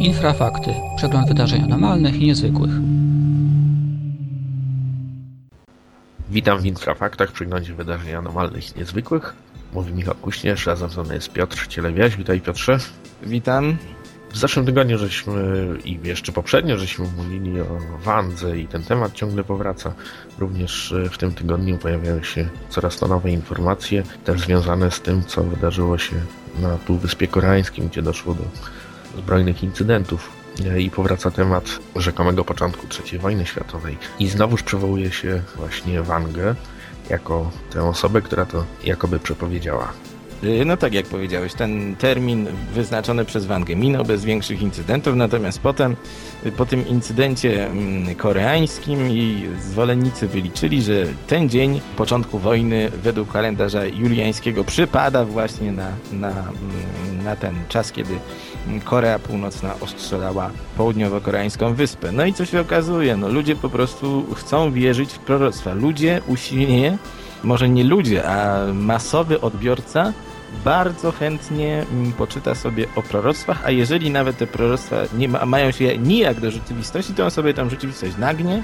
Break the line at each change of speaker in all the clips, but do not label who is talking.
Infrafakty. Przegląd wydarzeń anormalnych i niezwykłych.
Witam w Infrafaktach, przeglądzie wydarzeń anormalnych i niezwykłych. Mówi Michał Kuśnierz, razem ze mną jest Piotr Cielewiaś. Witaj Piotrze.
Witam.
W zeszłym tygodniu żeśmy i jeszcze poprzednio żeśmy mówili o Wandze i ten temat ciągle powraca. Również w tym tygodniu pojawiają się coraz to nowe informacje, też związane z tym, co wydarzyło się na Półwyspie Koreańskim, gdzie doszło do zbrojnych incydentów. I powraca temat rzekomego początku III wojny światowej. I znowuż przywołuje się właśnie Wangę jako tę osobę, która to jakoby przepowiedziała.
No tak jak powiedziałeś, ten termin wyznaczony przez Wangę minął bez większych incydentów, natomiast potem po tym incydencie mm, koreańskim i zwolennicy wyliczyli, że ten dzień początku wojny według kalendarza juliańskiego przypada właśnie na, na, mm, na ten czas, kiedy Korea Północna ostrzelała południowo-koreańską wyspę. No i co się okazuje? No ludzie po prostu chcą wierzyć w proroctwa. Ludzie usilnie, może nie ludzie, a masowy odbiorca bardzo chętnie poczyta sobie o proroctwach, a jeżeli nawet te proroctwa nie ma, mają się nijak do rzeczywistości, to on sobie tą rzeczywistość nagnie,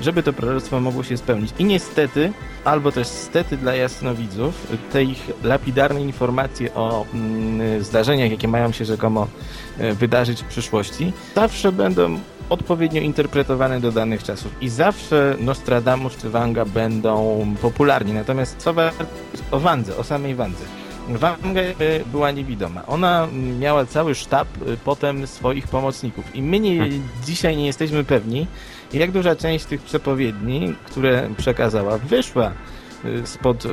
żeby to proroctwo mogło się spełnić. I niestety, albo też stety dla jasnowidzów, te ich lapidarne informacje o mm, zdarzeniach, jakie mają się rzekomo wydarzyć w przyszłości, zawsze będą odpowiednio interpretowane do danych czasów i zawsze Nostradamus czy Wanga będą popularni. Natomiast co o Wandze, o samej Wandze. Wanga była niewidoma. Ona miała cały sztab potem swoich pomocników i my nie, dzisiaj nie jesteśmy pewni, jak duża część tych przepowiedni, które przekazała, wyszła spod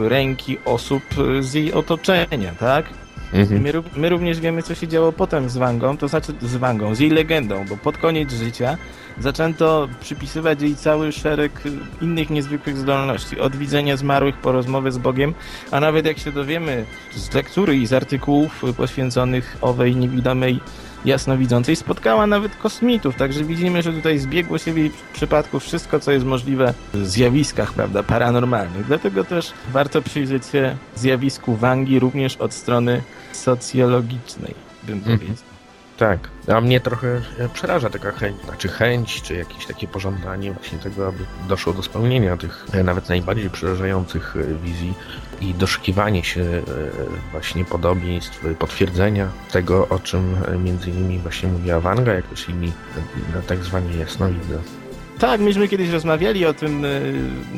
ręki osób z jej otoczenia, tak? Mhm. My, my, również wiemy, co się działo potem z Wangą, to znaczy z Wangą, z jej legendą, bo pod koniec życia zaczęto przypisywać jej cały szereg innych niezwykłych zdolności. Od widzenia zmarłych po rozmowę z Bogiem, a nawet jak się dowiemy z lektury i z artykułów poświęconych owej niewidomej jasnowidzącej, spotkała nawet kosmitów, także widzimy, że tutaj zbiegło się w jej przypadku wszystko, co jest możliwe w zjawiskach, prawda, paranormalnych. Dlatego też warto przyjrzeć się zjawisku Wangi również od strony socjologicznej, bym mhm. powiedział.
Tak, a mnie trochę przeraża taka chęć, znaczy chęć, czy jakieś takie pożądanie właśnie tego, aby doszło do spełnienia tych nawet najbardziej przerażających wizji i doszukiwanie się właśnie podobieństw, potwierdzenia tego, o czym między innymi właśnie mówiła Wanga, jak też inni tak zwani jasnowidze.
Tak, myśmy kiedyś rozmawiali o tym,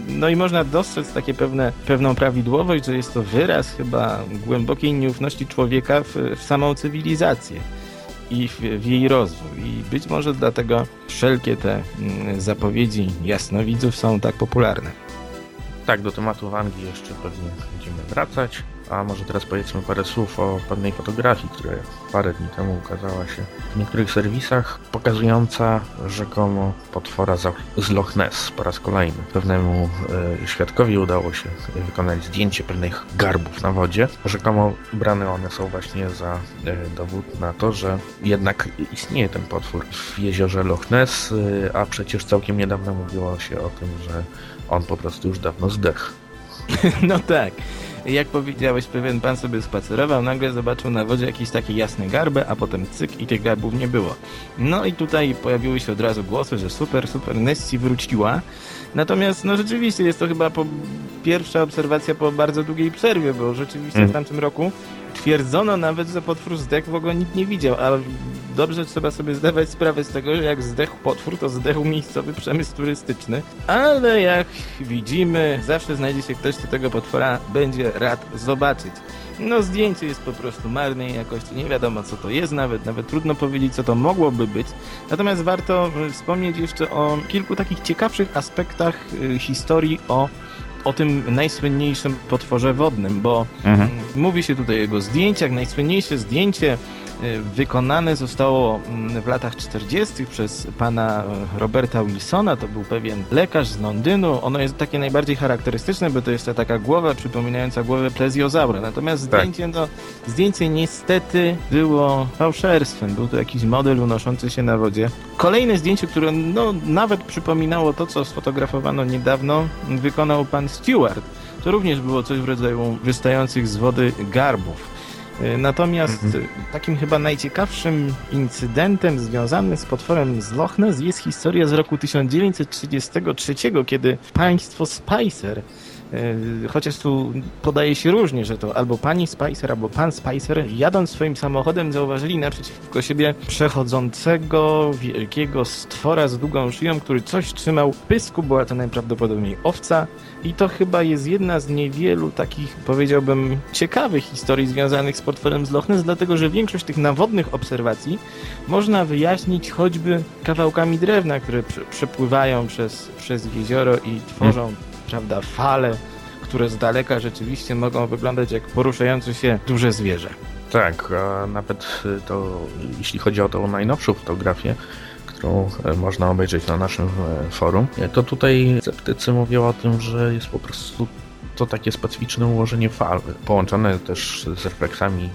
no i można dostrzec takie pewne, pewną prawidłowość, że jest to wyraz chyba głębokiej nieufności człowieka w, w samą cywilizację i w, w, jej rozwój. I być może dlatego wszelkie te mm, zapowiedzi jasnowidzów są tak popularne.
Tak, do tematu Wangi jeszcze pewnie będziemy wracać. A może teraz powiedzmy parę słów o pewnej fotografii, która parę dni temu ukazała się w niektórych serwisach, pokazująca rzekomo potwora z Loch Ness po raz kolejny. Pewnemu e, świadkowi udało się wykonać zdjęcie pewnych garbów na wodzie. Rzekomo brane one są właśnie za e, dowód na to, że jednak istnieje ten potwór w jeziorze Loch Ness, e, a przecież całkiem niedawno mówiło się o tym, że on po prostu już dawno zdechł.
No tak jak powiedziałeś, pewien pan sobie spacerował, nagle zobaczył na wodzie jakieś takie jasne garby, a potem cyk i tych garbów nie było. No i tutaj pojawiły się od razu głosy, że super, super, Nessie wróciła. Natomiast no rzeczywiście jest to chyba po pierwsza obserwacja po bardzo długiej przerwie, bo rzeczywiście mm. w tamtym roku twierdzono nawet, że potwór zdechł, w ogóle nikt nie widział, a dobrze trzeba sobie zdawać sprawę z tego, że jak zdechł potwór, to zdechł miejscowy przemysł turystyczny. Ale jak widzimy, zawsze znajdzie się ktoś, kto tego potwora będzie rad zobaczyć. No zdjęcie jest po prostu marnej jakości, nie wiadomo co to jest nawet, nawet trudno powiedzieć co to mogłoby być. Natomiast warto wspomnieć jeszcze o kilku takich ciekawszych aspektach y, historii o o tym najsłynniejszym potworze wodnym, bo mhm. mówi się tutaj o jego zdjęciach. Najsłynniejsze zdjęcie wykonane zostało mm, w latach 40. przez pana y, Roberta Wilsona, to był pewien lekarz z Londynu. Ono jest takie najbardziej charakterystyczne, bo to jest ta taka głowa przypominająca głowę plezjozaura. Natomiast tak. zdjęcie, no, zdjęcie niestety było fałszerstwem. Był to jakiś model unoszący się na wodzie. Kolejne zdjęcie, które no, nawet przypominało to, co sfotografowano niedawno, wykonał pan Stewart. To również było coś w rodzaju wystających z wody garbów. Y, Natomiast
Mhm.
takim chyba najciekawszym incydentem związanym z potworem z Loch Ness jest historia z roku 1933, kiedy państwo Spicer, chociaż tu podaje się różnie, że to albo pani Spicer, albo pan Spicer, jadąc swoim samochodem zauważyli naprzeciwko siebie przechodzącego wielkiego stwora z długą szyją, który coś trzymał w pysku, była to najprawdopodobniej owca, i to chyba jest jedna z niewielu takich, powiedziałbym, ciekawych historii związanych z potworem z Loch Ness, dlatego że większość tych nawodnych obserwacji można wyjaśnić choćby kawałkami drewna, które prze- przepływają przez, przez jezioro i tworzą, prawda, fale, które z daleka rzeczywiście mogą wyglądać jak poruszające się duże zwierzę.
Tak, a nawet to, jeśli chodzi o tą najnowszą fotografię, którą e, można obejrzeć na naszym e, forum, e, to tutaj sceptycy mówią o tym, że jest po prostu to takie specyficzne ułożenie fal, połączone też z refleksami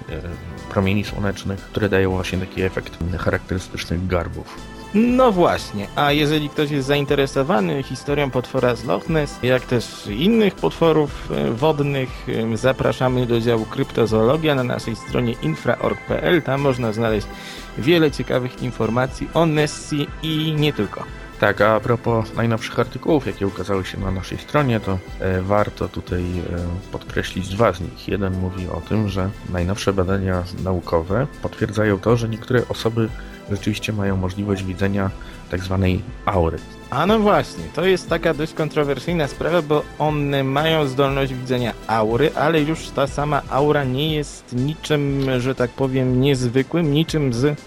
promieni słonecznych, które dają właśnie taki efekt charakterystycznych garbów.
No właśnie, a jeżeli ktoś jest zainteresowany historią potwora z Loch Ness, jak też innych potworów e, wodnych, e, zapraszamy do działu kryptozoologia na naszej stronie infra.org.pl. Tam można znaleźć wiele ciekawych informacji o Nessie i nie tylko.
Tak, a propos najnowszych artykułów, jakie ukazały się na naszej stronie, to e, warto tutaj podkreślić dwa z nich. Jeden mówi o tym, że najnowsze badania naukowe potwierdzają to, że niektóre osoby rzeczywiście mają możliwość widzenia tak zwanej aury.
A no właśnie, to jest taka dość kontrowersyjna sprawa, bo one mają zdolność widzenia aury, ale już ta sama aura nie jest niczym, że tak powiem, niezwykłym, niczym z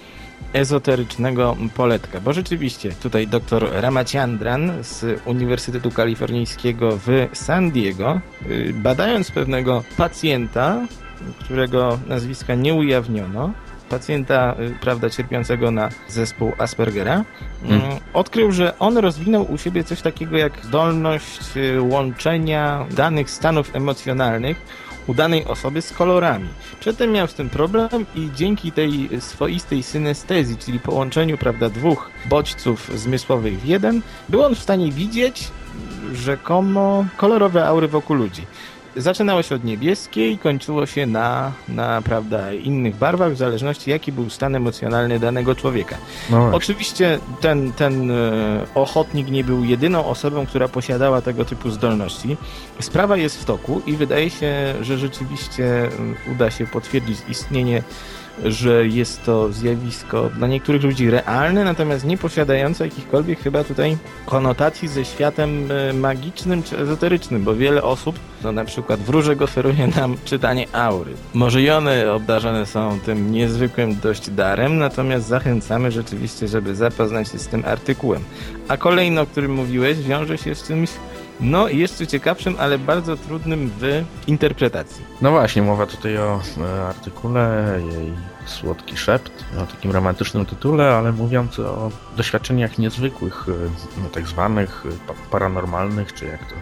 ezoterycznego poletka, bo rzeczywiście tutaj dr Ramachandran z Uniwersytetu Kalifornijskiego w San Diego, y, badając pewnego pacjenta, którego nazwiska nie ujawniono, pacjenta, y, prawda, cierpiącego na zespół Aspergera,
Mm.
mm, odkrył, że on rozwinął u siebie coś takiego jak zdolność y, łączenia danych stanów emocjonalnych u danej osoby z kolorami. Przedtem miał z tym problem i dzięki tej swoistej synestezji, czyli połączeniu prawda, dwóch bodźców zmysłowych w jeden, był on w stanie widzieć rzekomo kolorowe aury wokół ludzi. Zaczynało się od niebieskiej, kończyło się na, na prawda, innych barwach, w zależności jaki był stan emocjonalny danego człowieka.
No.
Oczywiście ten, ten e, ochotnik nie był jedyną osobą, która posiadała tego typu zdolności. Sprawa jest w toku i wydaje się, że rzeczywiście mm, uda się potwierdzić istnienie, że jest to zjawisko dla niektórych ludzi realne, natomiast nie posiadające jakichkolwiek chyba tutaj konotacji ze światem e, magicznym czy ezoterycznym, bo wiele osób, no na przykład wróżek oferuje nam czytanie aury. Może i one obdarzone są tym niezwykłym dość darem, natomiast zachęcamy rzeczywiście, żeby zapoznać się z tym artykułem. A kolejny, o którym mówiłeś, wiąże się z czymś no jeszcze ciekawszym, ale bardzo trudnym w interpretacji.
No właśnie, mowa tutaj o e, artykule, jej słodki szept, o takim romantycznym tytule, ale mówiący o doświadczeniach niezwykłych, e, no, tak zwanych e, pa- paranormalnych, czy jak to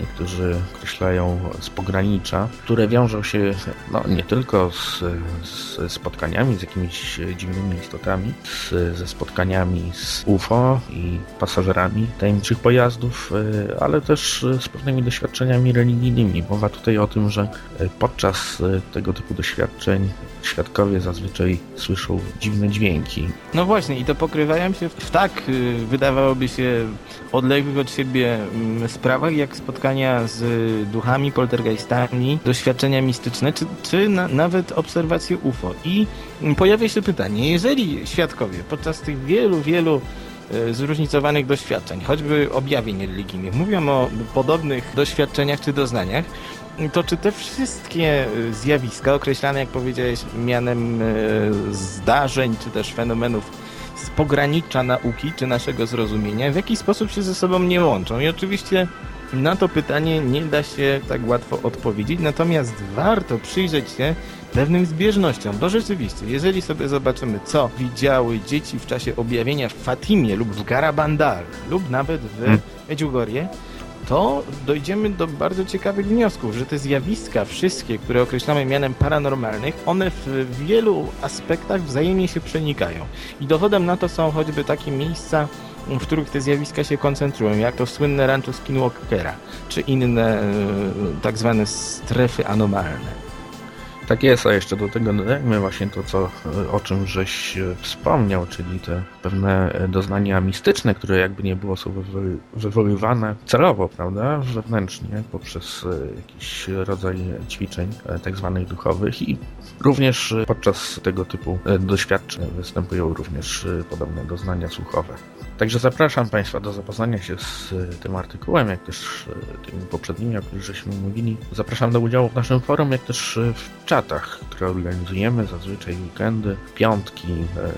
niektórzy określają z pogranicza, które wiążą się no, nie tylko z, z spotkaniami z jakimiś dziwnymi istotami, z, ze spotkaniami z UFO i pasażerami tajemniczych pojazdów, e, ale też z pewnymi doświadczeniami religijnymi. Mowa tutaj o tym, że e, podczas e, tego typu doświadczeń świadkowie zazwyczaj słyszą dziwne dźwięki.
No właśnie, i to pokrywają się w tak, y, wydawałoby się, odległych od siebie mm, sprawach, jak spotkania z y, duchami, poltergeistami, doświadczenia mistyczne, czy, czy na, nawet obserwacje UFO. I mm, pojawia się pytanie, jeżeli świadkowie podczas tych wielu, wielu y, zróżnicowanych doświadczeń, choćby objawień religijnych, mówią o podobnych doświadczeniach czy doznaniach, to czy te wszystkie y, zjawiska, określane, jak powiedziałeś, mianem zdarzeń, czy też fenomenów z pogranicza nauki, czy naszego zrozumienia, w jaki sposób się ze sobą nie łączą? I oczywiście na to pytanie nie da się tak łatwo odpowiedzieć, natomiast warto przyjrzeć się pewnym zbieżnościom, bo rzeczywiście, jeżeli sobie zobaczymy, co widziały dzieci w czasie objawienia w Fatimie lub w Garabandal, lub nawet w
Hmm.
Medjugorje, to dojdziemy do bardzo ciekawych wniosków, że te zjawiska, wszystkie, które określamy mianem paranormalnych, one w wielu aspektach wzajemnie się przenikają. I dowodem na to są choćby takie miejsca, w których te zjawiska się koncentrują, jak to słynne rancho Skinwalkera, czy inne e, tak zwane strefy anomalne.
Tak jest, a jeszcze do tego dodajmy właśnie to, co, e, o czym żeś e, wspomniał, czyli te pewne doznania mistyczne, które jakby nie było są wywoły- wywoływane celowo, prawda, wewnętrznie, poprzez jakiś rodzaj ćwiczeń tak zwanych duchowych i również podczas tego typu doświadczeń występują również podobne doznania słuchowe. Także zapraszam Państwa do zapoznania się z e, tym artykułem, jak też e, tymi poprzednimi, o których żeśmy mówili. Zapraszam do udziału w naszym forum, jak też e, w czatach, które organizujemy zazwyczaj weekendy, piątki,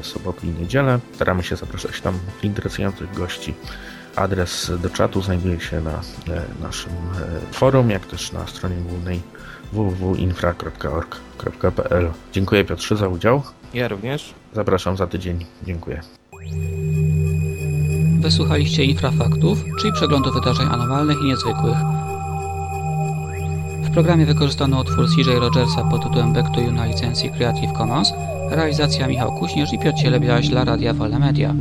soboty i niedzielę. Staramy się zapraszać tam interesujących gości. Adres do czatu znajduje się na naszym forum, jak też na stronie głównej www.infra.org.pl. Dziękuję Piotrze za udział.
Ja również.
Zapraszam za tydzień. Dziękuję.
Wysłuchaliście Infrafaktów, czyli przeglądu wydarzeń anormalnych i niezwykłych. W programie wykorzystano utwór CJ Rogersa pod tytułem Back to You na licencji Creative Commons, realizacja Michał Kuśnierz i Piotr Cielebiaś dla Radia Wolne Media.